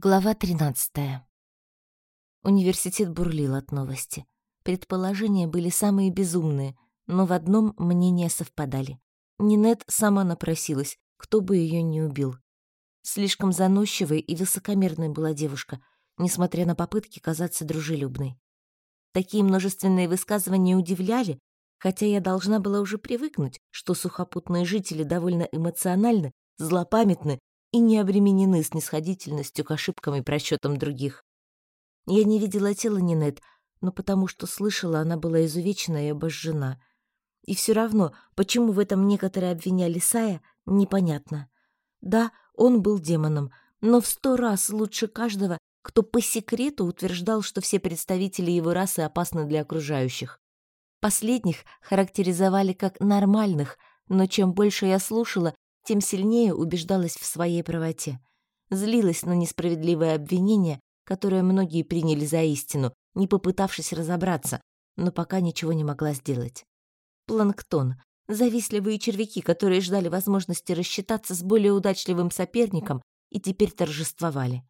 Глава 13. Университет бурлил от новости. Предположения были самые безумные, но в одном мнения совпадали. Нинет сама напросилась, кто бы ее не убил. Слишком заносчивой и высокомерной была девушка, несмотря на попытки казаться дружелюбной. Такие множественные высказывания удивляли, хотя я должна была уже привыкнуть, что сухопутные жители довольно эмоциональны, злопамятны и не обременены снисходительностью к ошибкам и просчетам других. Я не видела тела Нинет, но потому что слышала, она была изувечена и обожжена. И все равно, почему в этом некоторые обвиняли Сая, непонятно. Да, он был демоном, но в сто раз лучше каждого, кто по секрету утверждал, что все представители его расы опасны для окружающих. Последних характеризовали как нормальных, но чем больше я слушала, тем сильнее убеждалась в своей правоте. Злилась на несправедливое обвинение, которое многие приняли за истину, не попытавшись разобраться, но пока ничего не могла сделать. Планктон, завистливые червяки, которые ждали возможности рассчитаться с более удачливым соперником и теперь торжествовали.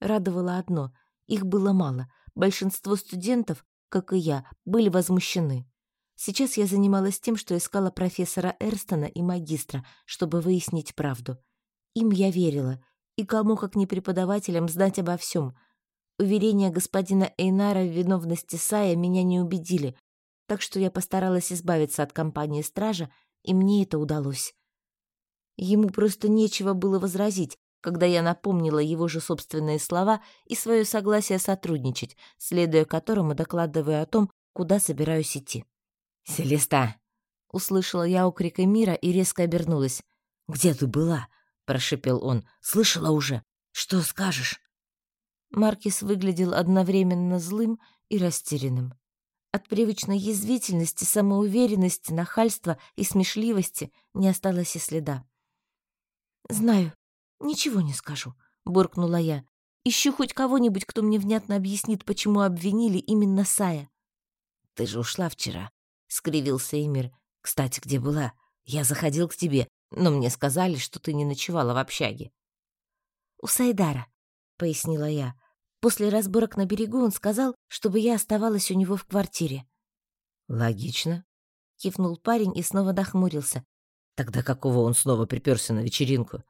Радовало одно — их было мало, большинство студентов, как и я, были возмущены. Сейчас я занималась тем, что искала профессора Эрстона и магистра, чтобы выяснить правду. Им я верила, и кому, как не преподавателям, знать обо всем. Уверения господина Эйнара в виновности Сая меня не убедили, так что я постаралась избавиться от компании стража, и мне это удалось. Ему просто нечего было возразить, когда я напомнила его же собственные слова и свое согласие сотрудничать, следуя которому докладываю о том, куда собираюсь идти. «Селеста!» — услышала я окрик мира и резко обернулась. «Где ты была?» — прошепел он. «Слышала уже? Что скажешь?» Маркис выглядел одновременно злым и растерянным. От привычной язвительности, самоуверенности, нахальства и смешливости не осталось и следа. «Знаю, ничего не скажу», — буркнула я. «Ищу хоть кого-нибудь, кто мне внятно объяснит, почему обвинили именно Сая». «Ты же ушла вчера», — скривился Эмир. «Кстати, где была? Я заходил к тебе, но мне сказали, что ты не ночевала в общаге». «У Сайдара», — пояснила я. После разборок на берегу он сказал, чтобы я оставалась у него в квартире. «Логично», — кивнул парень и снова нахмурился. «Тогда какого он снова приперся на вечеринку?»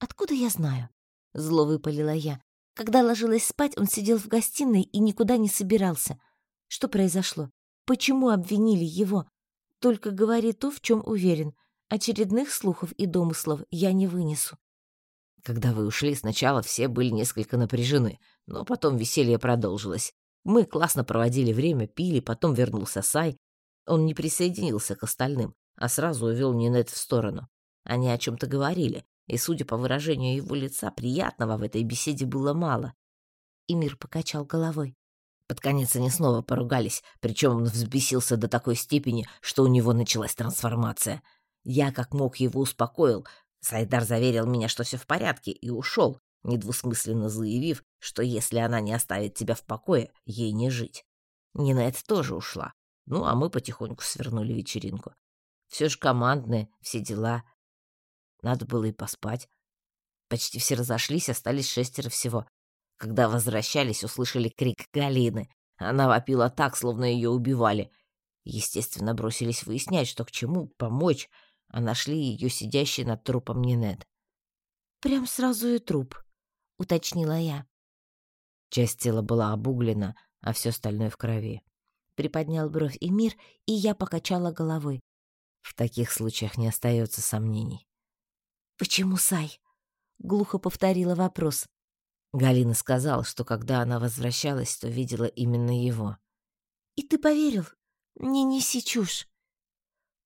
«Откуда я знаю?» — зло выпалила я. Когда ложилась спать, он сидел в гостиной и никуда не собирался. Что произошло? Почему обвинили его? Только говори то, в чем уверен. Очередных слухов и домыслов я не вынесу. Когда вы ушли, сначала все были несколько напряжены, но потом веселье продолжилось. Мы классно проводили время, пили, потом вернулся Сай. Он не присоединился к остальным, а сразу увел Нинет в сторону. Они о чем-то говорили, и, судя по выражению его лица, приятного в этой беседе было мало. И мир покачал головой. Под конец они снова поругались, причем он взбесился до такой степени, что у него началась трансформация. Я как мог его успокоил. Сайдар заверил меня, что все в порядке, и ушел, недвусмысленно заявив, что если она не оставит тебя в покое, ей не жить. Нина это тоже ушла. Ну, а мы потихоньку свернули вечеринку. Все же командные, все дела. Надо было и поспать. Почти все разошлись, остались шестеро всего. Когда возвращались, услышали крик Галины. Она вопила так, словно ее убивали. Естественно, бросились выяснять, что к чему, помочь, а нашли ее сидящей над трупом Нинет. «Прям сразу и труп», — уточнила я. Часть тела была обуглена, а все остальное в крови. Приподнял бровь Эмир, и я покачала головой. В таких случаях не остается сомнений. «Почему Сай?» — глухо повторила вопрос. Галина сказала, что когда она возвращалась, то видела именно его. «И ты поверил? Не неси чушь!»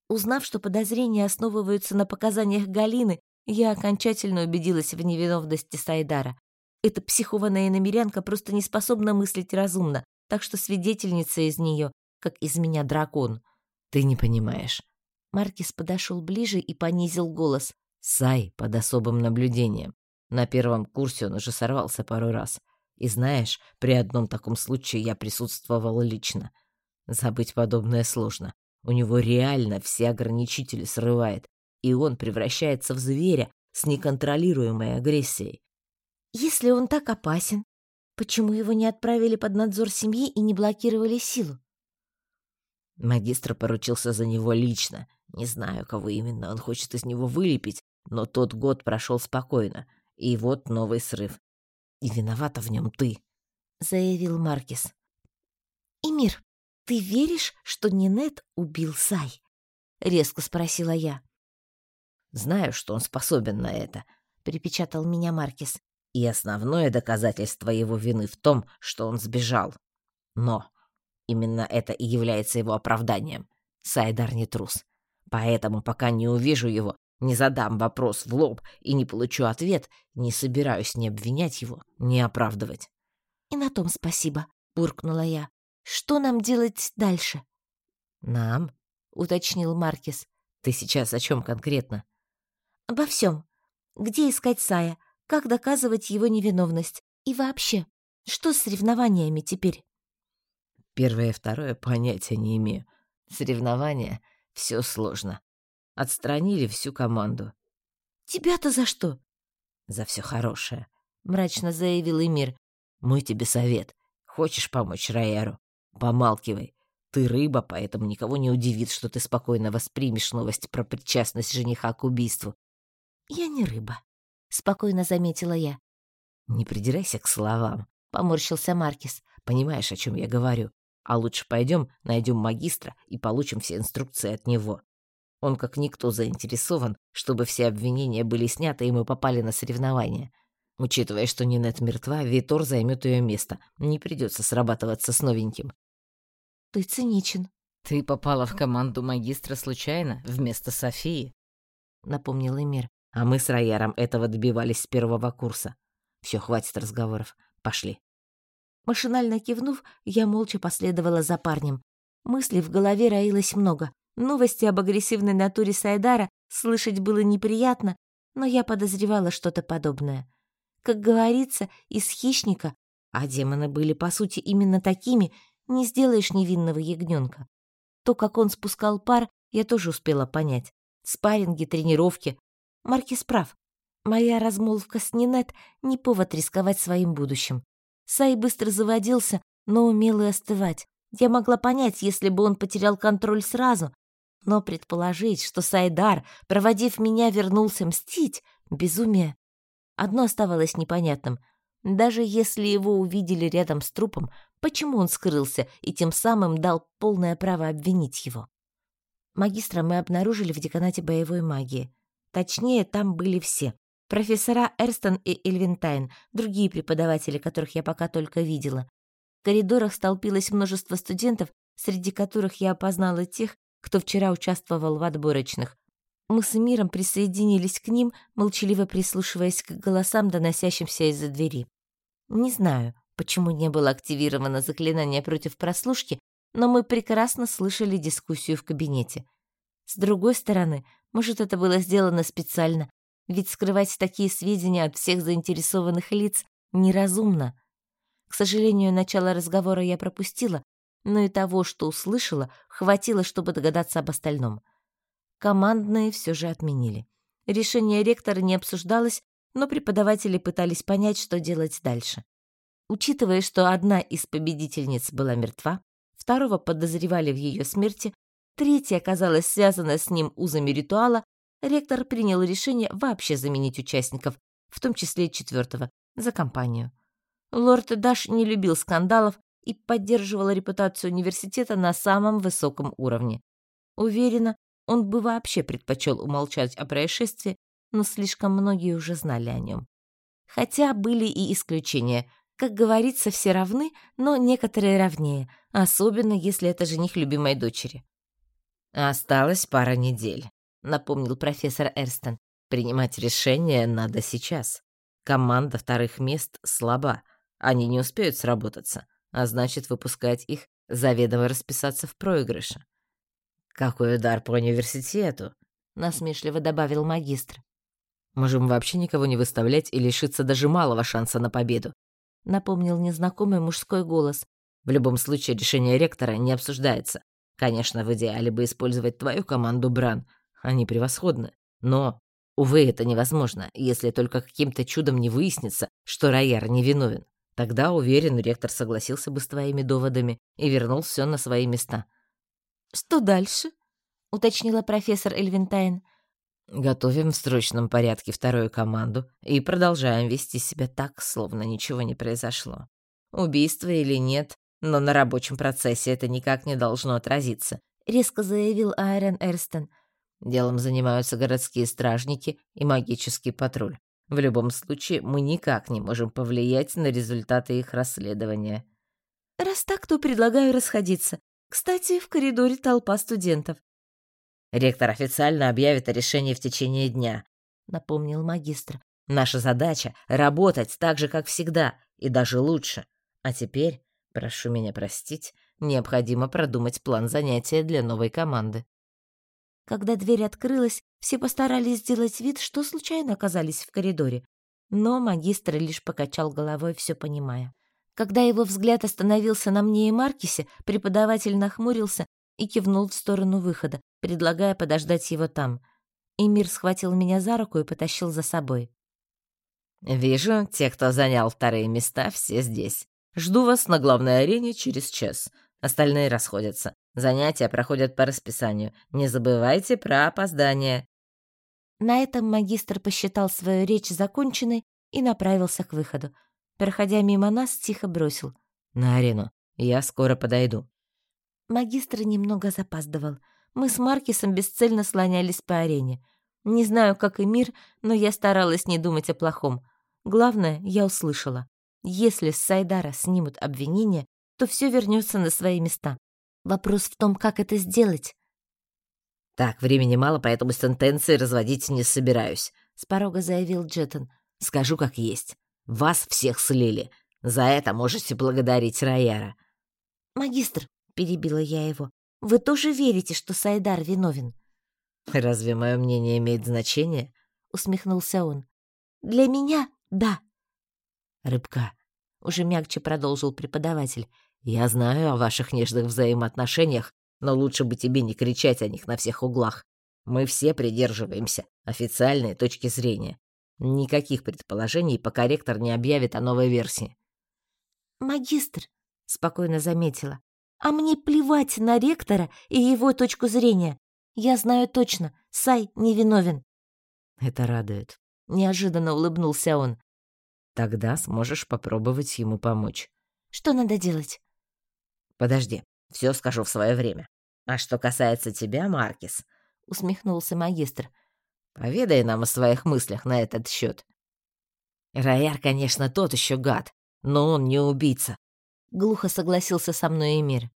Узнав, что подозрения основываются на показаниях Галины, я окончательно убедилась в невиновности Сайдара. Эта психованная намерянка просто не способна мыслить разумно, так что свидетельница из нее, как из меня дракон. Ты не понимаешь. Маркис подошел ближе и понизил голос. Сай под особым наблюдением. На первом курсе он уже сорвался пару раз. И знаешь, при одном таком случае я присутствовал лично. Забыть подобное сложно. У него реально все ограничители срывает, и он превращается в зверя с неконтролируемой агрессией. Если он так опасен, почему его не отправили под надзор семьи и не блокировали силу? Магистр поручился за него лично. Не знаю, кого именно он хочет из него вылепить, но тот год прошел спокойно. И вот новый срыв. И виновата в нем ты, — заявил Маркис. «Эмир, ты веришь, что Нинет убил Сай?» — резко спросила я. «Знаю, что он способен на это», — припечатал меня Маркис. «И основное доказательство его вины в том, что он сбежал. Но именно это и является его оправданием. Сайдар не трус. Поэтому, пока не увижу его, не задам вопрос в лоб и не получу ответ, не собираюсь ни обвинять его, ни оправдывать». «И на том спасибо», — буркнула я. «Что нам делать дальше?» «Нам?» — уточнил Маркис. «Ты сейчас о чем конкретно?» Обо всем. Где искать Сая, как доказывать его невиновность и вообще, что с соревнованиями теперь? Первое и второе понятия не имею. Соревнования — все сложно. Отстранили всю команду. Тебя-то за что? За все хорошее, мрачно заявил Эмир. Мой тебе совет. Хочешь помочь Райеру? Помалкивай. Ты рыба, поэтому никого не удивит, что ты спокойно воспримешь новость про причастность жениха к убийству. «Я не рыба», — спокойно заметила я. «Не придирайся к словам», — поморщился Маркис. «Понимаешь, о чем я говорю? А лучше пойдем, найдем магистра и получим все инструкции от него. Он как никто заинтересован, чтобы все обвинения были сняты и мы попали на соревнования. Учитывая, что Нинет мертва, Витор займет ее место. Не придется срабатываться с новеньким. Ты циничен. Ты попала в команду магистра случайно, вместо Софии, напомнил Эмир. А мы с Рояром этого добивались с первого курса. Все, хватит разговоров. Пошли. Машинально кивнув, я молча последовала за парнем. Мыслей в голове роилось много. Новости об агрессивной натуре Сайдара слышать было неприятно, но я подозревала что-то подобное. Как говорится, из хищника, а демоны были по сути именно такими, не сделаешь невинного ягненка. То, как он спускал пар, я тоже успела понять. Спарринги, тренировки, Маркис прав. Моя размолвка с Нинет не повод рисковать своим будущим. Сай быстро заводился, но умел и остывать. Я могла понять, если бы он потерял контроль сразу, но предположить, что Сайдар, проводив меня, вернулся мстить — безумие. Одно оставалось непонятным. Даже если его увидели рядом с трупом, почему он скрылся и тем самым дал полное право обвинить его? Магистра мы обнаружили в деканате боевой магии. Точнее, там были все. Профессора Эрстон и Эльвинтайн, другие преподаватели, которых я пока только видела. В коридорах столпилось множество студентов, среди которых я опознала тех, кто вчера участвовал в отборочных. Мы с Эмиром присоединились к ним, молчаливо прислушиваясь к голосам, доносящимся из-за двери. Не знаю, почему не было активировано заклинание против прослушки, но мы прекрасно слышали дискуссию в кабинете. С другой стороны, может, это было сделано специально, ведь скрывать такие сведения от всех заинтересованных лиц неразумно. К сожалению, начало разговора я пропустила, но и того, что услышала, хватило, чтобы догадаться об остальном. Командные все же отменили. Решение ректора не обсуждалось, но преподаватели пытались понять, что делать дальше. Учитывая, что одна из победительниц была мертва, второго подозревали в ее смерти, третья оказалась связана с ним узами ритуала, ректор принял решение вообще заменить участников, в том числе четвертого, за компанию. Лорд Даш не любил скандалов и поддерживал репутацию университета на самом высоком уровне. Уверена, он бы вообще предпочел умолчать о происшествии, но слишком многие уже знали о нем. Хотя были и исключения. Как говорится, все равны, но некоторые равнее, особенно если это жених любимой дочери. «Осталось пара недель», — напомнил профессор Эрстон. «Принимать решение надо сейчас. Команда вторых мест слаба. Они не успеют сработаться, а значит, выпускать их заведомо расписаться в проигрыше». «Какой удар по университету!» — насмешливо добавил магистр. «Можем вообще никого не выставлять и лишиться даже малого шанса на победу», — напомнил незнакомый мужской голос. «В любом случае решение ректора не обсуждается. Конечно, в идеале бы использовать твою команду, Бран. Они превосходны. Но Увы, это невозможно, если только каким-то чудом не выяснится, что Рояр невиновен. Тогда, уверен, ректор согласился бы с твоими доводами и вернул все на свои места. «Что дальше?» — уточнила профессор Эльвинтайн. «Готовим в срочном порядке вторую команду и продолжаем вести себя так, словно ничего не произошло. Убийство или нет, но на рабочем процессе это никак не должно отразиться», — резко заявил Айрен Эрстон. «Делом занимаются городские стражники и магический патруль. В любом случае, мы никак не можем повлиять на результаты их расследования. Раз так, то предлагаю расходиться. Кстати, в коридоре толпа студентов. Ректор официально объявит о решении в течение дня, напомнил магистр. Наша задача — работать так же, как всегда, и даже лучше. А теперь, прошу меня простить, необходимо продумать план занятия для новой команды. Когда дверь открылась, все постарались сделать вид, что случайно оказались в коридоре. Но магистр лишь покачал головой, все понимая. Когда его взгляд остановился на мне и Маркисе, преподаватель нахмурился и кивнул в сторону выхода, предлагая подождать его там. Эмир схватил меня за руку и потащил за собой. «Вижу, те, кто занял вторые места, все здесь. Жду вас на главной арене через час. Остальные расходятся. Занятия проходят по расписанию. Не забывайте про опоздание». На этом магистр посчитал свою речь законченной и направился к выходу. Проходя мимо нас, тихо бросил. «На арену. Я скоро подойду». Магистр немного запаздывал. Мы с Маркисом бесцельно слонялись по арене. Не знаю, как и мир, но я старалась не думать о плохом. Главное, я услышала. Если с Сайдара снимут обвинения, то все вернется на свои места. Вопрос в том, как это сделать. «Так, времени мало, поэтому сентенции разводить не собираюсь», — с порога заявил Джеттон. «Скажу как есть. Вас всех слили. За это можете благодарить Рояра». «Магистр», — перебила я его, — «вы тоже верите, что Сайдар виновен?» «Разве мое мнение имеет значение?» — усмехнулся он. «Для меня — да». «Рыбка», — уже мягче продолжил преподаватель, — я знаю о ваших нежных взаимоотношениях, но лучше бы тебе не кричать о них на всех углах. Мы все придерживаемся официальной точки зрения. Никаких предположений, пока ректор не объявит о новой версии. «Магистр», — спокойно заметила, — «а мне плевать на ректора и его точку зрения. Я знаю точно, Сай невиновен». «Это радует», — неожиданно улыбнулся он. «Тогда сможешь попробовать ему помочь». «Что надо делать?» Подожди, все скажу в свое время. А что касается тебя, Маркис, усмехнулся магистр. Поведай нам о своих мыслях на этот счет. Рояр, конечно, тот еще гад, но он не убийца. Глухо согласился со мной Эмир.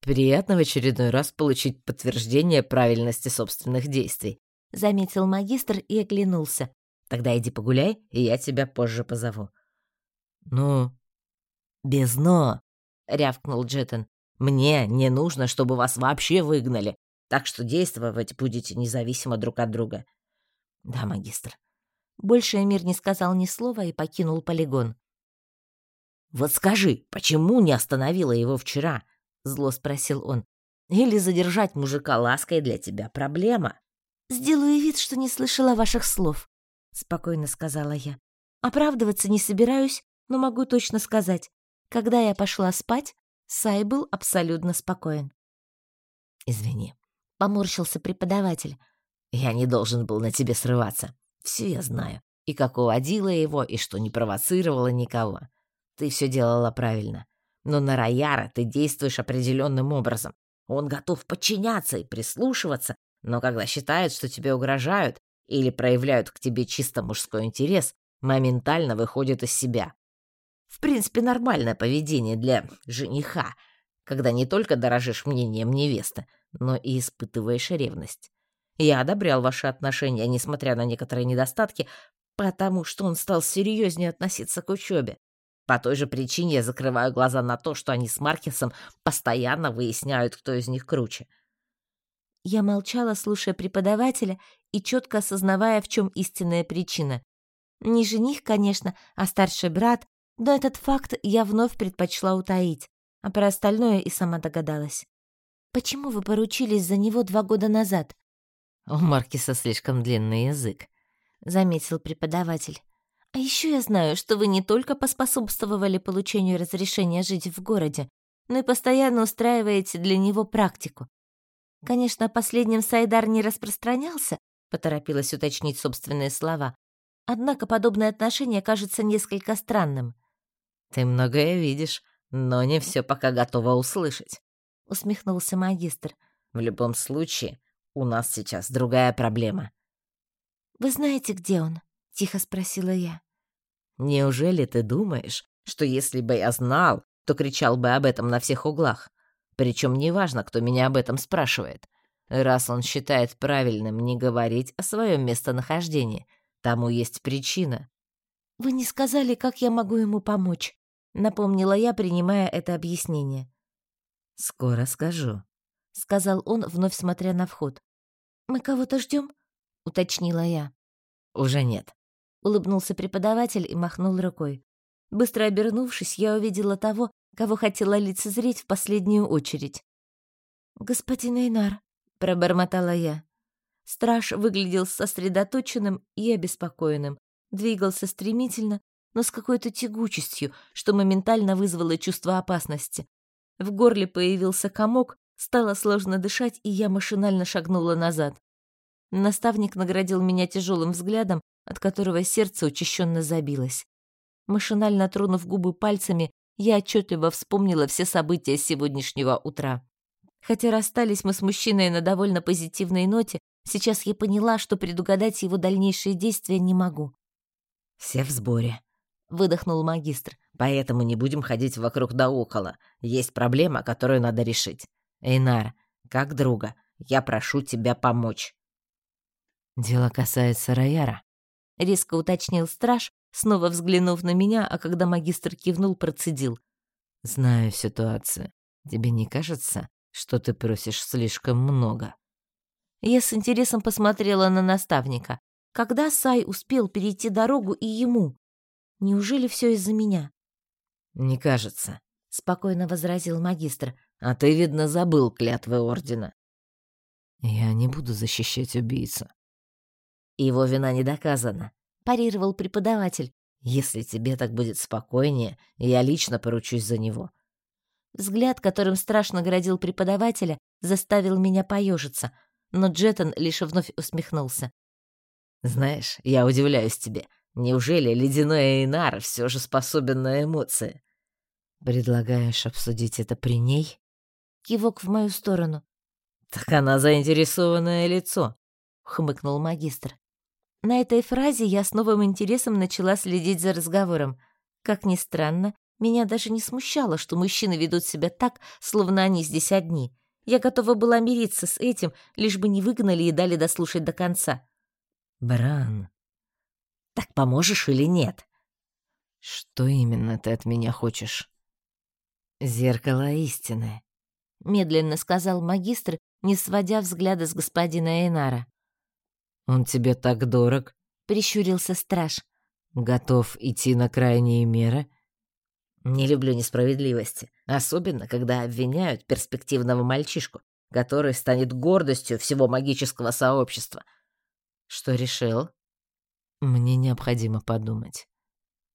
Приятно в очередной раз получить подтверждение правильности собственных действий, заметил магистр и оглянулся. Тогда иди погуляй, и я тебя позже позову. Ну, без но. — рявкнул Джеттон. «Мне не нужно, чтобы вас вообще выгнали, так что действовать будете независимо друг от друга». «Да, магистр». Больше Эмир не сказал ни слова и покинул полигон. «Вот скажи, почему не остановила его вчера?» — зло спросил он. «Или задержать мужика лаской для тебя проблема?» «Сделаю вид, что не слышала ваших слов», — спокойно сказала я. «Оправдываться не собираюсь, но могу точно сказать. Когда я пошла спать, Сай был абсолютно спокоен. «Извини», — поморщился преподаватель. «Я не должен был на тебе срываться. Все я знаю. И как уводила его, и что не провоцировала никого. Ты все делала правильно. Но на Рояра ты действуешь определенным образом. Он готов подчиняться и прислушиваться, но когда считает, что тебе угрожают или проявляют к тебе чисто мужской интерес, моментально выходит из себя. В принципе, нормальное поведение для жениха, когда не только дорожишь мнением невесты, но и испытываешь ревность. Я одобрял ваши отношения, несмотря на некоторые недостатки, потому что он стал серьезнее относиться к учебе. По той же причине я закрываю глаза на то, что они с Маркесом постоянно выясняют, кто из них круче. Я молчала, слушая преподавателя и четко осознавая, в чем истинная причина. Не жених, конечно, а старший брат, но этот факт я вновь предпочла утаить, а про остальное и сама догадалась. «Почему вы поручились за него два года назад?» У Маркиса слишком длинный язык, заметил преподаватель. А еще я знаю, что вы не только поспособствовали получению разрешения жить в городе, но и постоянно устраиваете для него практику. Конечно, последним Сайдар не распространялся, поторопилась уточнить собственные слова. Однако подобное отношение кажется несколько странным. Ты многое видишь, но не все пока готова услышать, усмехнулся магистр. В любом случае, у нас сейчас другая проблема. Вы знаете, где он? тихо спросила я. Неужели ты думаешь, что если бы я знал, то кричал бы об этом на всех углах? Причем неважно, кто меня об этом спрашивает. Раз он считает правильным не говорить о своем местонахождении, тому есть причина. «Вы не сказали, как я могу ему помочь», — напомнила я, принимая это объяснение. «Скоро скажу», — сказал он, вновь смотря на вход. «Мы кого-то ждем? уточнила я. «Уже нет», — улыбнулся преподаватель и махнул рукой. Быстро обернувшись, я увидела того, кого хотела лицезреть в последнюю очередь. «Господин Эйнар», — пробормотала я. Страж выглядел сосредоточенным и обеспокоенным, двигался стремительно, но с какой-то тягучестью, что моментально вызвало чувство опасности. В горле появился комок, стало сложно дышать, и я машинально шагнула назад. Наставник наградил меня тяжелым взглядом, от которого сердце учащенно забилось. Машинально тронув губы пальцами, я отчетливо вспомнила все события сегодняшнего утра. Хотя расстались мы с мужчиной на довольно позитивной ноте, сейчас я поняла, что предугадать его дальнейшие действия не могу. «Все в сборе», — выдохнул магистр. «Поэтому не будем ходить вокруг да около. Есть проблема, которую надо решить. Эйнар, как друга, я прошу тебя помочь». «Дело касается Рояра», — резко уточнил страж, снова взглянув на меня, а когда магистр кивнул, процедил. «Знаю ситуацию. Тебе не кажется, что ты просишь слишком много?» Я с интересом посмотрела на наставника. Когда Сай успел перейти дорогу и ему? Неужели все из-за меня? «Не кажется», — спокойно возразил магистр. «А ты, видно, забыл клятвы Ордена». «Я не буду защищать убийцу». «Его вина не доказана парировал преподаватель. Если тебе так будет спокойнее, я лично поручусь за него. Взгляд, которым страшно градил преподавателя, заставил меня поежиться, но Джеттон лишь вновь усмехнулся. Знаешь, я удивляюсь тебе. Неужели ледяной Эйнар все же способен на эмоции? Предлагаешь обсудить это при ней? Кивок в мою сторону. Так она заинтересованное лицо, хмыкнул магистр. На этой фразе я с новым интересом начала следить за разговором. Как ни странно, меня даже не смущало, что мужчины ведут себя так, словно они здесь одни. Я готова была мириться с этим, лишь бы не выгнали и дали дослушать до конца. «Бран, так поможешь или нет?» «Что именно ты от меня хочешь?» «Зеркало истины», — медленно сказал магистр, не сводя взгляда с господина Эйнара. «Он тебе так дорог?» — прищурился страж. «Готов идти на крайние меры?» «Не люблю несправедливости, особенно когда обвиняют перспективного мальчишку, который станет гордостью всего магического сообщества. Что решил?» «Мне необходимо подумать».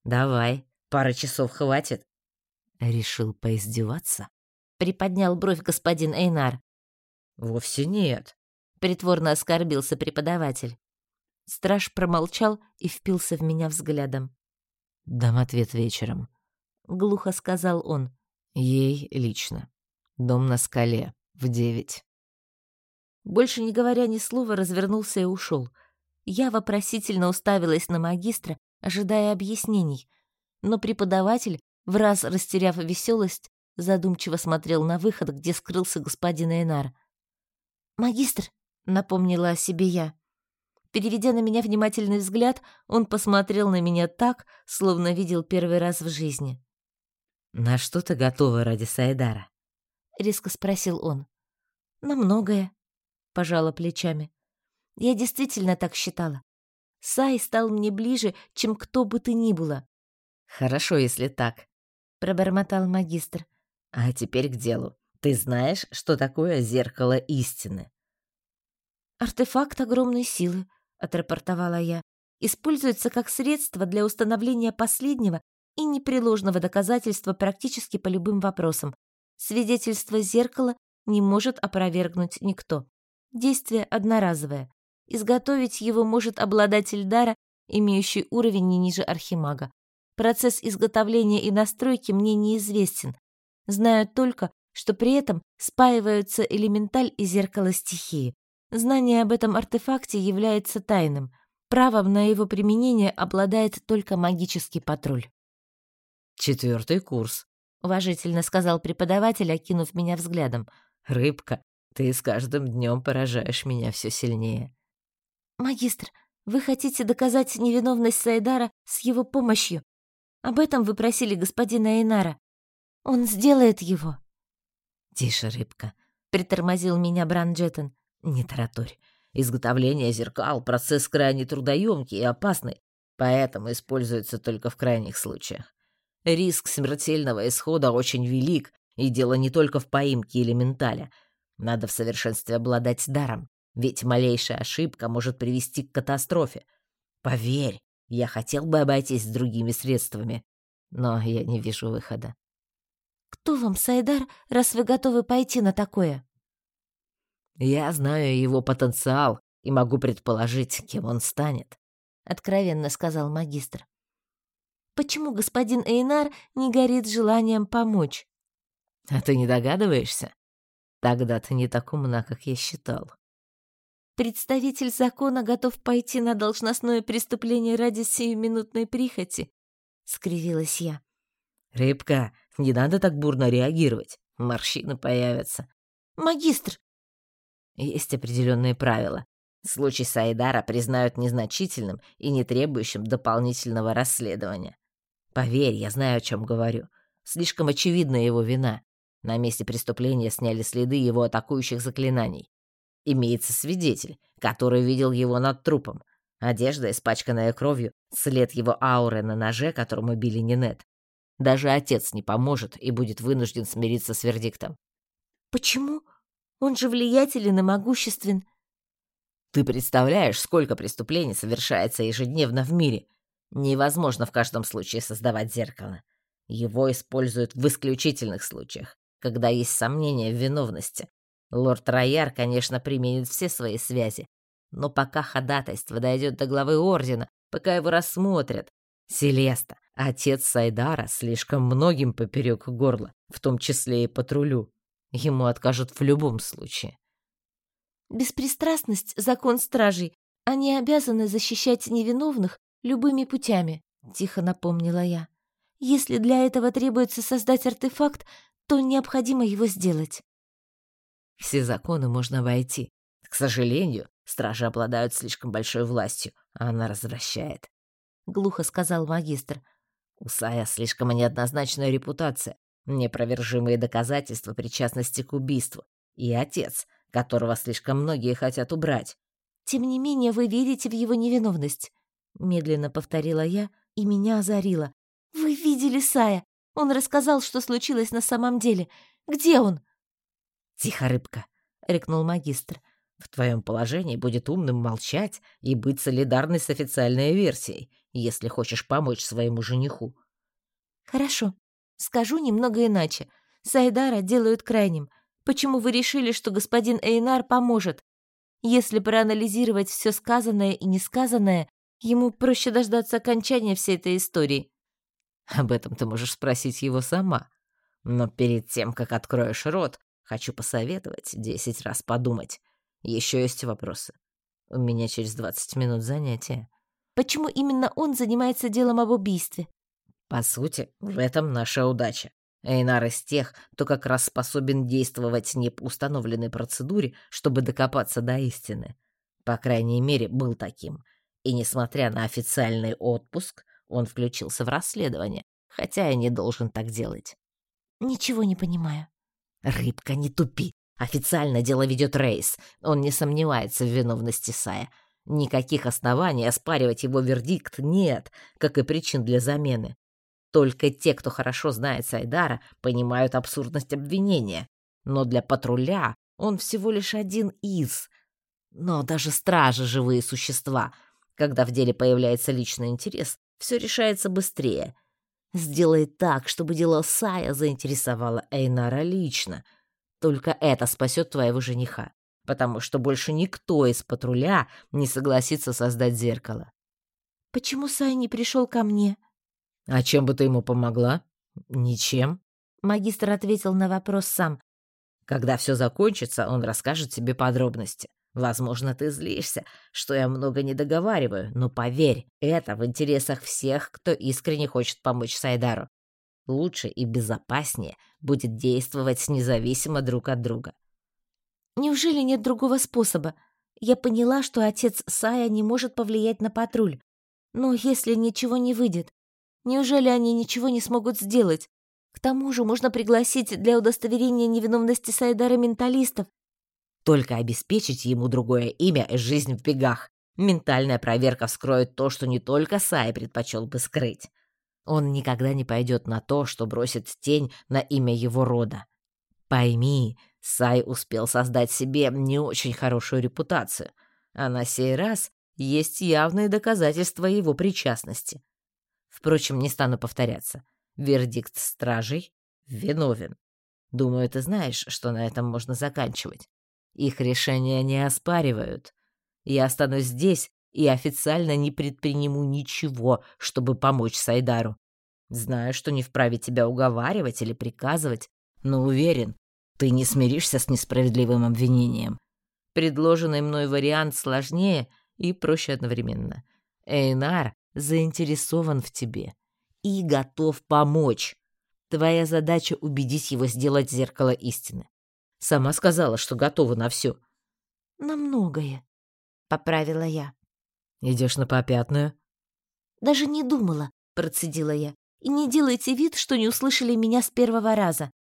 «Давай, пары часов хватит». «Решил поиздеваться?» — приподнял бровь господин Эйнар. «Вовсе нет», притворно оскорбился преподаватель. Страж промолчал и впился в меня взглядом. «Дам ответ вечером», — глухо сказал он. «Ей лично. Дом на скале. В девять». Больше не говоря ни слова, развернулся и ушел. Я вопросительно уставилась на магистра, ожидая объяснений, но преподаватель, в раз растеряв веселость, задумчиво смотрел на выход, где скрылся господин Эйнар. «Магистр!» напомнила о себе я. Переведя на меня внимательный взгляд, он посмотрел на меня так, словно видел первый раз в жизни. «На что ты готова ради Сайдара?» — резко спросил он. «На многое», — пожала плечами. Я действительно так считала. Сай стал мне ближе, чем кто бы ты ни было. «Хорошо, если так», — пробормотал магистр. «А теперь к делу. Ты знаешь, что такое зеркало истины?» «Артефакт огромной силы», — отрапортовала я. «Используется как средство для установления последнего и непреложного доказательства практически по любым вопросам. Свидетельство зеркала не может опровергнуть никто. Действие одноразовое. Изготовить его может обладатель дара, имеющий уровень не ниже архимага. Процесс изготовления и настройки мне неизвестен. Знаю только, что при этом спаиваются элементаль и зеркало стихии. Знание об этом артефакте является тайным. Правом на его применение обладает только магический патруль. «Четвертый курс», — уважительно сказал преподаватель, окинув меня взглядом. «Рыбка, ты с каждым днем поражаешь меня все сильнее». «Магистр, вы хотите доказать невиновность Сайдара с его помощью? Об этом вы просили господина Эйнара. Он сделает его». «Тише, рыбка», — притормозил меня Бранджеттон. «Не тараторь. Изготовление зеркал — процесс крайне трудоемкий и опасный, поэтому используется только в крайних случаях. Риск смертельного исхода очень велик, и дело не только в поимке элементаля. Надо в совершенстве обладать даром, ведь малейшая ошибка может привести к катастрофе. Поверь, я хотел бы обойтись с другими средствами, но я не вижу выхода. «Кто вам, Сайдар, раз вы готовы пойти на такое?» «Я знаю его потенциал и могу предположить, кем он станет», — откровенно сказал магистр. Почему господин Эйнар не горит желанием помочь? А ты не догадываешься? Тогда ты не так умна, как я считал. Представитель закона готов пойти на должностное преступление ради сиюминутной прихоти, скривилась я. Рыбка, не надо так бурно реагировать. Морщины появятся. Магистр, есть определенные правила. Случай Сайдара признают незначительным и не требующим дополнительного расследования. Поверь, я знаю, о чем говорю. Слишком очевидна его вина. На месте преступления сняли следы его атакующих заклинаний. Имеется свидетель, который видел его над трупом. Одежда, испачканная кровью, след его ауры на ноже, которым убили Нинет. Даже отец не поможет и будет вынужден смириться с вердиктом. «Почему? Он же влиятелен и могуществен». «Ты представляешь, сколько преступлений совершается ежедневно в мире? Невозможно в каждом случае создавать зеркало. Его используют в исключительных случаях, когда есть сомнения в виновности. Лорд Рояр, конечно, применит все свои связи, но пока ходатайство дойдет до главы Ордена, пока его рассмотрят, Селеста, отец Сайдара, слишком многим поперек горла, в том числе и патрулю. Ему откажут в любом случае. Беспристрастность — закон стражей. Они обязаны защищать невиновных любыми путями», — тихо напомнила я. «Если для этого требуется создать артефакт, то необходимо его сделать». «Все законы можно обойти. К сожалению, стражи обладают слишком большой властью, а она развращает», — глухо сказал магистр. «У Сая слишком неоднозначная репутация, непровержимые доказательства причастности к убийству, и отец, которого слишком многие хотят убрать». «Тем не менее вы верите в его невиновность», Медленно повторила я, и меня озарило. «Вы видели Сая? Он рассказал, что случилось на самом деле. Где он?» «Тихо, рыбка!» — рыкнул магистр. «В твоем положении будет умным молчать и быть солидарной с официальной версией, если хочешь помочь своему жениху». «Хорошо. Скажу немного иначе. Сайдара делают крайним. Почему вы решили, что господин Эйнар поможет? Если проанализировать все сказанное и несказанное, Ему проще дождаться окончания всей этой истории. Об этом ты можешь спросить его сама. Но перед тем, как откроешь рот, хочу посоветовать десять раз подумать. Еще есть вопросы. У меня через двадцать минут занятия. Почему именно он занимается делом об убийстве? По сути, в этом наша удача. Эйнар из тех, кто как раз способен действовать не по установленной процедуре, чтобы докопаться до истины. По крайней мере, был таким. И несмотря на официальный отпуск, он включился в расследование, хотя и не должен так делать. Ничего не понимаю. Рыбка, не тупи. Официально дело ведет Рейс. Он не сомневается в виновности Сая. Никаких оснований оспаривать его вердикт нет, как и причин для замены. Только те, кто хорошо знает Сайдара, понимают абсурдность обвинения. Но для патруля он всего лишь один из. Но даже стражи — живые существа. Когда в деле появляется личный интерес, все решается быстрее. Сделай так, чтобы дело Сая заинтересовало Эйнара лично. Только это спасет твоего жениха, потому что больше никто из патруля не согласится создать зеркало. Почему Сай не пришел ко мне? А чем бы ты ему помогла? Ничем. Магистр ответил на вопрос сам. Когда все закончится, он расскажет тебе подробности. Возможно, ты злишься, что я много не договариваю, но поверь, это в интересах всех, кто искренне хочет помочь Сайдару. Лучше и безопаснее будет действовать независимо друг от друга. Неужели нет другого способа? Я поняла, что отец Сая не может повлиять на патруль. Но если ничего не выйдет, неужели они ничего не смогут сделать? К тому же можно пригласить для удостоверения невиновности Сайдара менталистов. Только обеспечить ему другое имя и жизнь в бегах. Ментальная проверка вскроет то, что не только Сай предпочел бы скрыть. Он никогда не пойдет на то, что бросит тень на имя его рода. Пойми, Сай успел создать себе не очень хорошую репутацию, а на сей раз есть явные доказательства его причастности. Впрочем, не стану повторяться. Вердикт стражей — виновен. Думаю, ты знаешь, что на этом можно заканчивать. Их решения не оспаривают. Я останусь здесь и официально не предприму ничего, чтобы помочь Сайдару. Знаю, что не вправе тебя уговаривать или приказывать, но уверен, ты не смиришься с несправедливым обвинением. Предложенный мной вариант сложнее и проще одновременно. Эйнар заинтересован в тебе и готов помочь. Твоя задача убедить его сделать зеркало истины. Сама сказала, что готова на все. На многое, поправила я. Идешь на попятную? Даже не думала, процедила я. И не делайте вид, что не услышали меня с первого раза.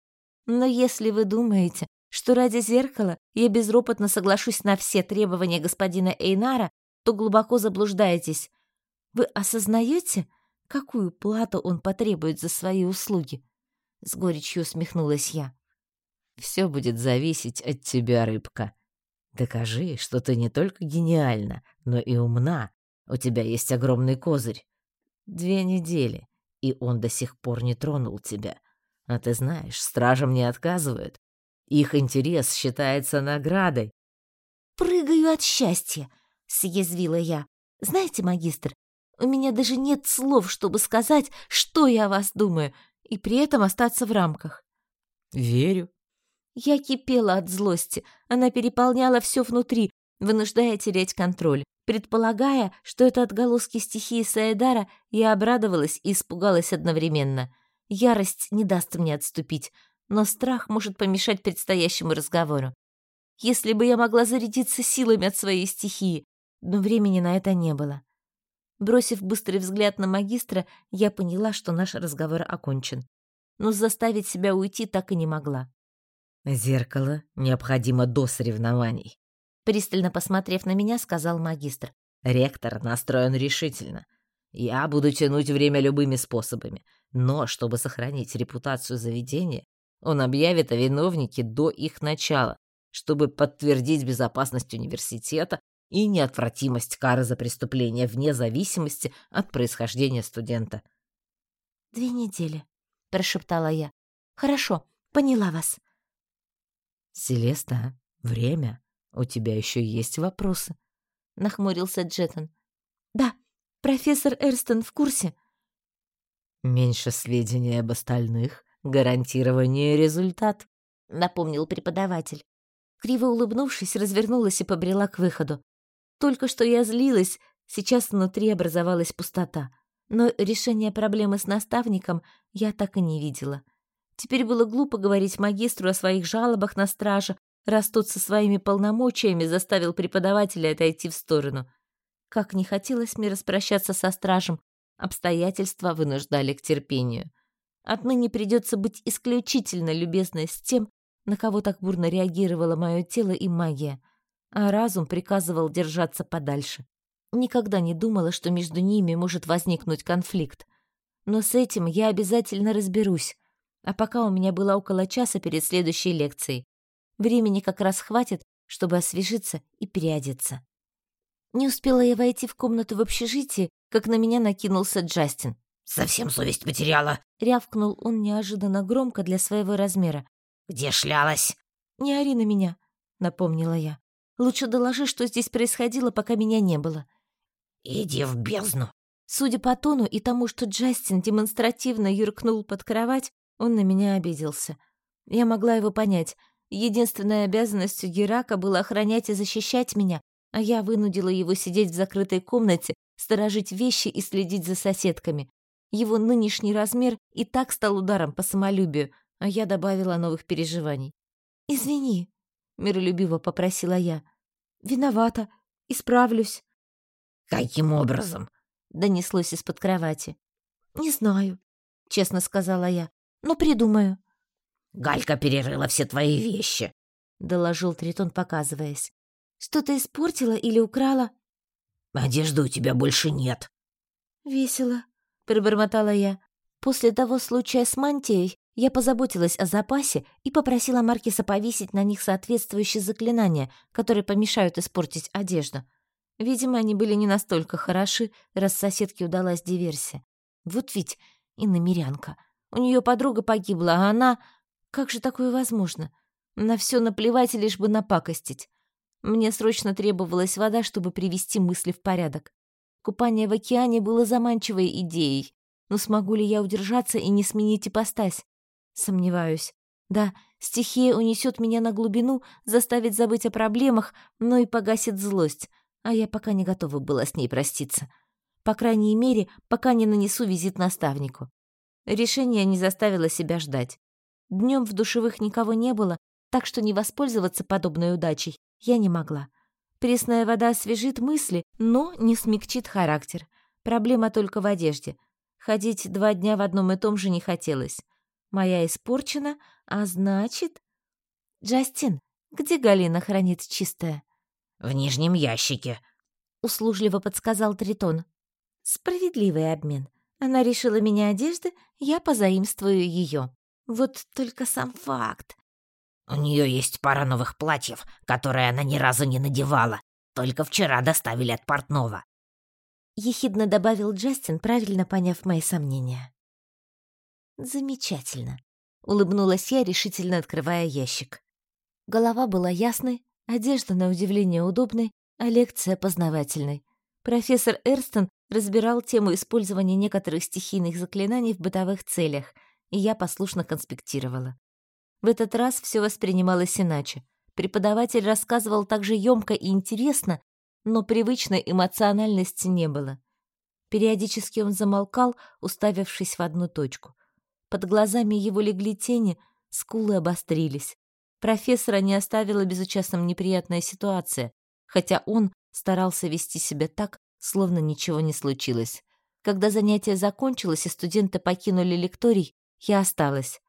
Но если вы думаете, что ради зеркала я безропотно соглашусь на все требования господина Эйнара, то глубоко заблуждаетесь. Вы осознаете, какую плату он потребует за свои услуги?» С горечью усмехнулась я. «Все будет зависеть от тебя, рыбка. Докажи, что ты не только гениальна, но и умна. У тебя есть огромный козырь. Две недели, и он до сих пор не тронул тебя. А ты знаешь, стражам не отказывают. Их интерес считается наградой. «Прыгаю от счастья!» — съязвила я. «Знаете, магистр, у меня даже нет слов, чтобы сказать, что я о вас думаю, и при этом остаться в рамках. Верю. Я кипела от злости. Она переполняла все внутри, вынуждая терять контроль. Предполагая, что это отголоски стихии Саэдара, я обрадовалась и испугалась одновременно. Ярость не даст мне отступить, но страх может помешать предстоящему разговору. Если бы я могла зарядиться силами от своей стихии, но времени на это не было. Бросив быстрый взгляд на магистра, я поняла, что наш разговор окончен. Но заставить себя уйти так и не могла. «Зеркало необходимо до соревнований», — пристально посмотрев на меня, сказал магистр. «Ректор настроен решительно. Я буду тянуть время любыми способами, но чтобы сохранить репутацию заведения, он объявит о виновнике до их начала, чтобы подтвердить безопасность университета и неотвратимость кары за преступление вне зависимости от происхождения студента. «Две недели», — прошептала я. «Хорошо, поняла вас». «Селеста, время. У тебя еще есть вопросы?» — нахмурился Джеттон. «Да, профессор Эрстон в курсе». «Меньше сведений об остальных, гарантирование результат», — напомнил преподаватель. Криво улыбнувшись, развернулась и побрела к выходу. Только что я злилась, сейчас внутри образовалась пустота. Но решение проблемы с наставником я так и не видела. Теперь было глупо говорить магистру о своих жалобах на стража, раз тот со своими полномочиями заставил преподавателя отойти в сторону. Как не хотелось мне распрощаться со стражем, обстоятельства вынуждали к терпению. Отныне придется быть исключительно любезной с тем, на кого так бурно реагировало мое тело и магия а разум приказывал держаться подальше. Никогда не думала, что между ними может возникнуть конфликт. Но с этим я обязательно разберусь. А пока у меня было около часа перед следующей лекцией. Времени как раз хватит, чтобы освежиться и переодеться. Не успела я войти в комнату в общежитии, как на меня накинулся Джастин. «Совсем совесть потеряла!» — рявкнул он неожиданно громко для своего размера. «Где шлялась?» «Не ори на меня», — напомнила я. «Лучше доложи, что здесь происходило, пока меня не было». «Иди в бездну!» Судя по тону и тому, что Джастин демонстративно юркнул под кровать, он на меня обиделся. Я могла его понять. Единственной обязанностью Герака было охранять и защищать меня, а я вынудила его сидеть в закрытой комнате, сторожить вещи и следить за соседками. Его нынешний размер и так стал ударом по самолюбию, а я добавила новых переживаний. «Извини», — миролюбиво попросила я. «Виновата. Исправлюсь». «Каким образом?» — донеслось из-под кровати. «Не знаю», — честно сказала я, — «но придумаю». «Галька перерыла все твои вещи», — доложил Тритон, показываясь. «Что-то испортила или украла?» «Одежды у тебя больше нет». «Весело», — пробормотала я. После того случая с мантией я позаботилась о запасе и попросила Маркиса повесить на них соответствующие заклинания, которые помешают испортить одежду. Видимо, они были не настолько хороши, раз соседке удалась диверсия. Вот ведь и намерянка. У нее подруга погибла, а она... Как же такое возможно? На все наплевать, лишь бы напакостить. Мне срочно требовалась вода, чтобы привести мысли в порядок. Купание в океане было заманчивой идеей, но смогу ли я удержаться и не сменить ипостась? Сомневаюсь. Да, стихия унесет меня на глубину, заставит забыть о проблемах, но и погасит злость а я пока не готова была с ней проститься. По крайней мере, пока не нанесу визит наставнику. Решение не заставило себя ждать. Днем в душевых никого не было, так что не воспользоваться подобной удачей я не могла. Пресная вода освежит мысли, но не смягчит характер. Проблема только в одежде. Ходить два дня в одном и том же не хотелось. Моя испорчена, а значит... Джастин, где Галина хранит чистое? «В нижнем ящике», — услужливо подсказал Тритон. «Справедливый обмен. Она решила меня одежды, я позаимствую ее. Вот только сам факт». «У нее есть пара новых платьев, которые она ни разу не надевала. Только вчера доставили от портного». Ехидно добавил Джастин, правильно поняв мои сомнения. «Замечательно», — улыбнулась я, решительно открывая ящик. Голова была ясной, Одежда, на удивление, удобной, а лекция познавательной. Профессор Эрстон разбирал тему использования некоторых стихийных заклинаний в бытовых целях, и я послушно конспектировала. В этот раз все воспринималось иначе. Преподаватель рассказывал так же ёмко и интересно, но привычной эмоциональности не было. Периодически он замолкал, уставившись в одну точку. Под глазами его легли тени, скулы обострились. Профессора не оставила безучастным неприятная ситуация, хотя он старался вести себя так, словно ничего не случилось. Когда занятие закончилось и студенты покинули лекторий, я осталась.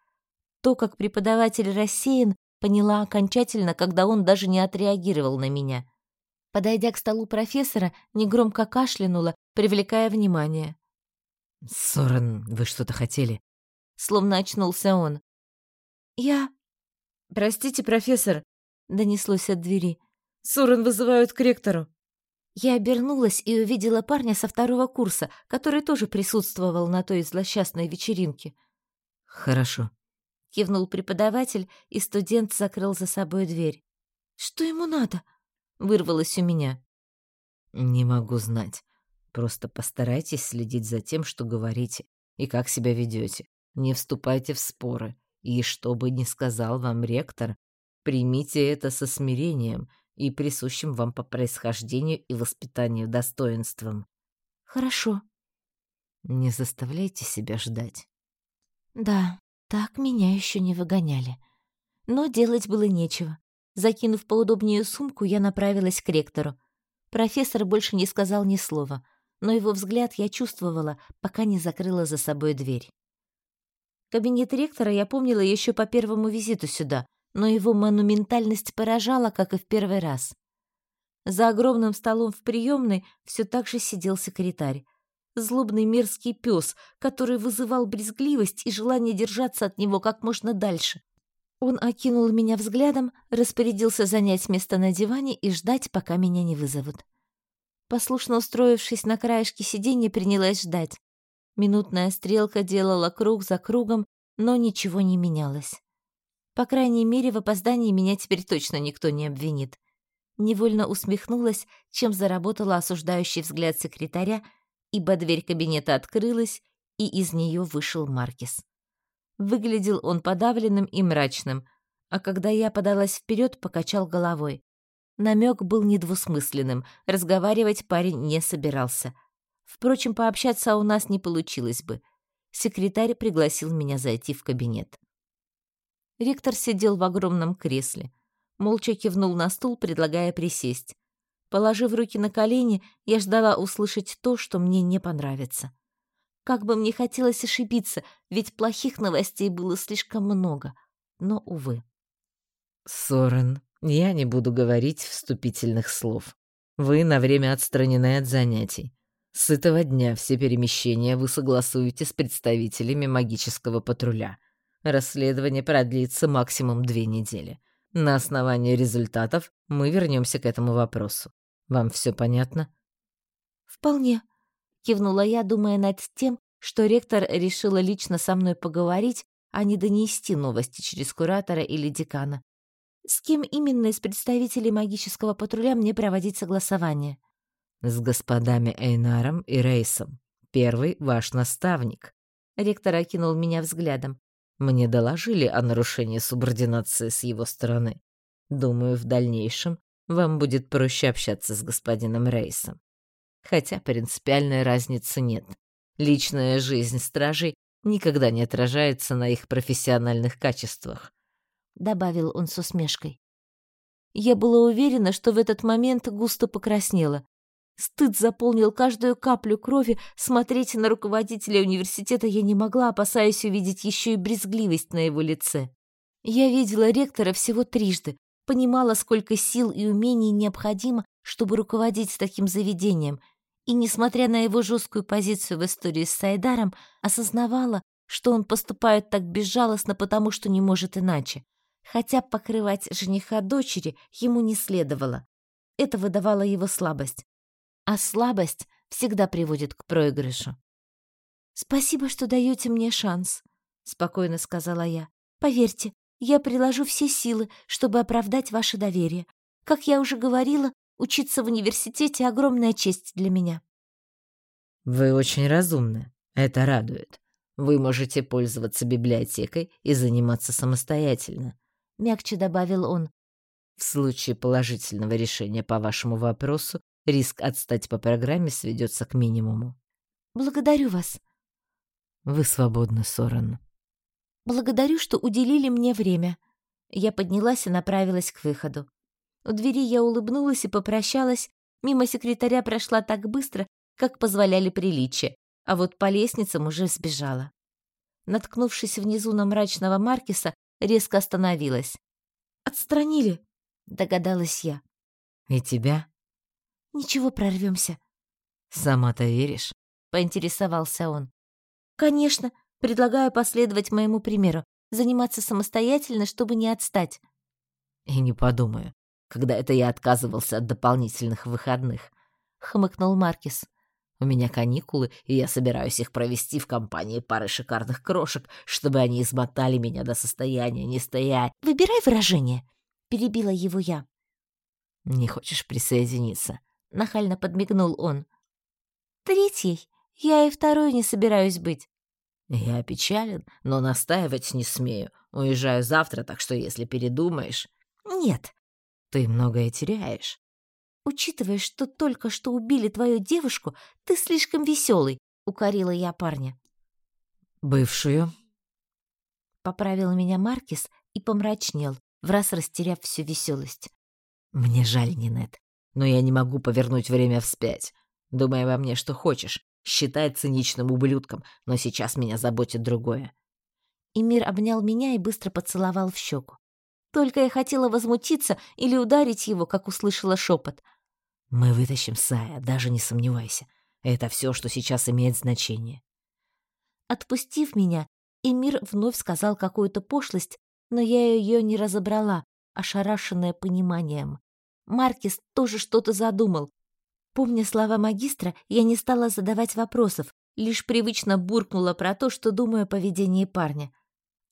То, как преподаватель рассеян, поняла окончательно, когда он даже не отреагировал на меня. Подойдя к столу профессора, негромко кашлянула, привлекая внимание. «Сорен, вы что-то хотели?» Словно очнулся он. «Я...» «Простите, профессор», — донеслось от двери. «Сурен вызывают к ректору». Я обернулась и увидела парня со второго курса, который тоже присутствовал на той злосчастной вечеринке. «Хорошо», — кивнул преподаватель, и студент закрыл за собой дверь. «Что ему надо?» — вырвалось у меня. «Не могу знать. Просто постарайтесь следить за тем, что говорите и как себя ведете. Не вступайте в споры. И что бы ни сказал вам ректор, примите это со смирением и присущим вам по происхождению и воспитанию достоинством. Хорошо. Не заставляйте себя ждать. Да, так меня еще не выгоняли. Но делать было нечего. Закинув поудобнее сумку, я направилась к ректору. Профессор больше не сказал ни слова, но его взгляд я чувствовала, пока не закрыла за собой дверь. Кабинет ректора я помнила еще по первому визиту сюда, но его монументальность поражала, как и в первый раз. За огромным столом в приемной все так же сидел секретарь. Злобный мерзкий пес, который вызывал брезгливость и желание держаться от него как можно дальше. Он окинул меня взглядом, распорядился занять место на диване и ждать, пока меня не вызовут. Послушно устроившись на краешке сиденья, принялась ждать. Минутная стрелка делала круг за кругом, но ничего не менялось. По крайней мере, в опоздании меня теперь точно никто не обвинит. Невольно усмехнулась, чем заработала осуждающий взгляд секретаря, ибо дверь кабинета открылась, и из нее вышел Маркис. Выглядел он подавленным и мрачным, а когда я подалась вперед, покачал головой. Намек был недвусмысленным, разговаривать парень не собирался. Впрочем, пообщаться у нас не получилось бы. Секретарь пригласил меня зайти в кабинет. Ректор сидел в огромном кресле. Молча кивнул на стул, предлагая присесть. Положив руки на колени, я ждала услышать то, что мне не понравится. Как бы мне хотелось ошибиться, ведь плохих новостей было слишком много. Но, увы. «Сорен, я не буду говорить вступительных слов. Вы на время отстранены от занятий. С этого дня все перемещения вы согласуете с представителями магического патруля. Расследование продлится максимум две недели. На основании результатов мы вернемся к этому вопросу. Вам все понятно? Вполне, кивнула я, думая над тем, что ректор решила лично со мной поговорить, а не донести новости через куратора или декана. С кем именно из представителей магического патруля мне проводить согласование? С господами Эйнаром и Рейсом. Первый — ваш наставник. Ректор окинул меня взглядом. Мне доложили о нарушении субординации с его стороны. Думаю, в дальнейшем вам будет проще общаться с господином Рейсом. Хотя принципиальной разницы нет. Личная жизнь стражей никогда не отражается на их профессиональных качествах, добавил он с усмешкой. Я была уверена, что в этот момент густо покраснела. Стыд заполнил каждую каплю крови, смотреть на руководителя университета я не могла, опасаясь увидеть еще и брезгливость на его лице. Я видела ректора всего трижды, понимала, сколько сил и умений необходимо, чтобы руководить таким заведением, и, несмотря на его жесткую позицию в истории с Сайдаром, осознавала, что он поступает так безжалостно, потому что не может иначе. Хотя покрывать жениха дочери ему не следовало. Это выдавало его слабость а слабость всегда приводит к проигрышу. «Спасибо, что даете мне шанс», — спокойно сказала я. «Поверьте, я приложу все силы, чтобы оправдать ваше доверие. Как я уже говорила, учиться в университете — огромная честь для меня». «Вы очень разумны. Это радует. Вы можете пользоваться библиотекой и заниматься самостоятельно», — мягче добавил он. «В случае положительного решения по вашему вопросу риск отстать по программе сведется к минимуму. Благодарю вас. Вы свободны, Сорен. Благодарю, что уделили мне время. Я поднялась и направилась к выходу. У двери я улыбнулась и попрощалась. Мимо секретаря прошла так быстро, как позволяли приличия, а вот по лестницам уже сбежала. Наткнувшись внизу на мрачного Маркиса, резко остановилась. «Отстранили», — догадалась я. «И тебя?» Ничего, прорвемся. Сама-то веришь? Поинтересовался он. Конечно, предлагаю последовать моему примеру, заниматься самостоятельно, чтобы не отстать. И не подумаю, когда это я отказывался от дополнительных выходных, хмыкнул Маркис. У меня каникулы, и я собираюсь их провести в компании пары шикарных крошек, чтобы они измотали меня до состояния не стоять. Выбирай выражение, перебила его я. Не хочешь присоединиться? Нахально подмигнул он. Третий. Я и второй не собираюсь быть. Я опечален, но настаивать не смею. Уезжаю завтра, так что если передумаешь... Нет. Ты многое теряешь. Учитывая, что только что убили твою девушку, ты слишком веселый, укорила я парня. Бывшую. Поправил меня Маркис и помрачнел, враз растеряв всю веселость. Мне жаль, Нинет но я не могу повернуть время вспять. Думай обо мне, что хочешь. Считай циничным ублюдком, но сейчас меня заботит другое». Эмир обнял меня и быстро поцеловал в щеку. Только я хотела возмутиться или ударить его, как услышала шепот. «Мы вытащим Сая, даже не сомневайся. Это все, что сейчас имеет значение». Отпустив меня, Эмир вновь сказал какую-то пошлость, но я ее не разобрала, ошарашенная пониманием. Маркис тоже что-то задумал. Помня слова магистра, я не стала задавать вопросов, лишь привычно буркнула про то, что думаю о поведении парня.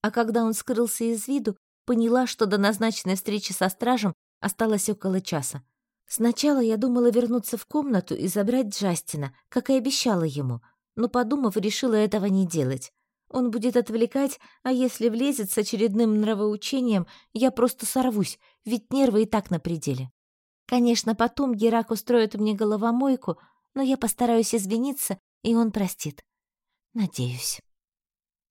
А когда он скрылся из виду, поняла, что до назначенной встречи со стражем осталось около часа. Сначала я думала вернуться в комнату и забрать Джастина, как и обещала ему, но, подумав, решила этого не делать. Он будет отвлекать, а если влезет с очередным нравоучением, я просто сорвусь, ведь нервы и так на пределе. Конечно, потом Герак устроит мне головомойку, но я постараюсь извиниться, и он простит. Надеюсь.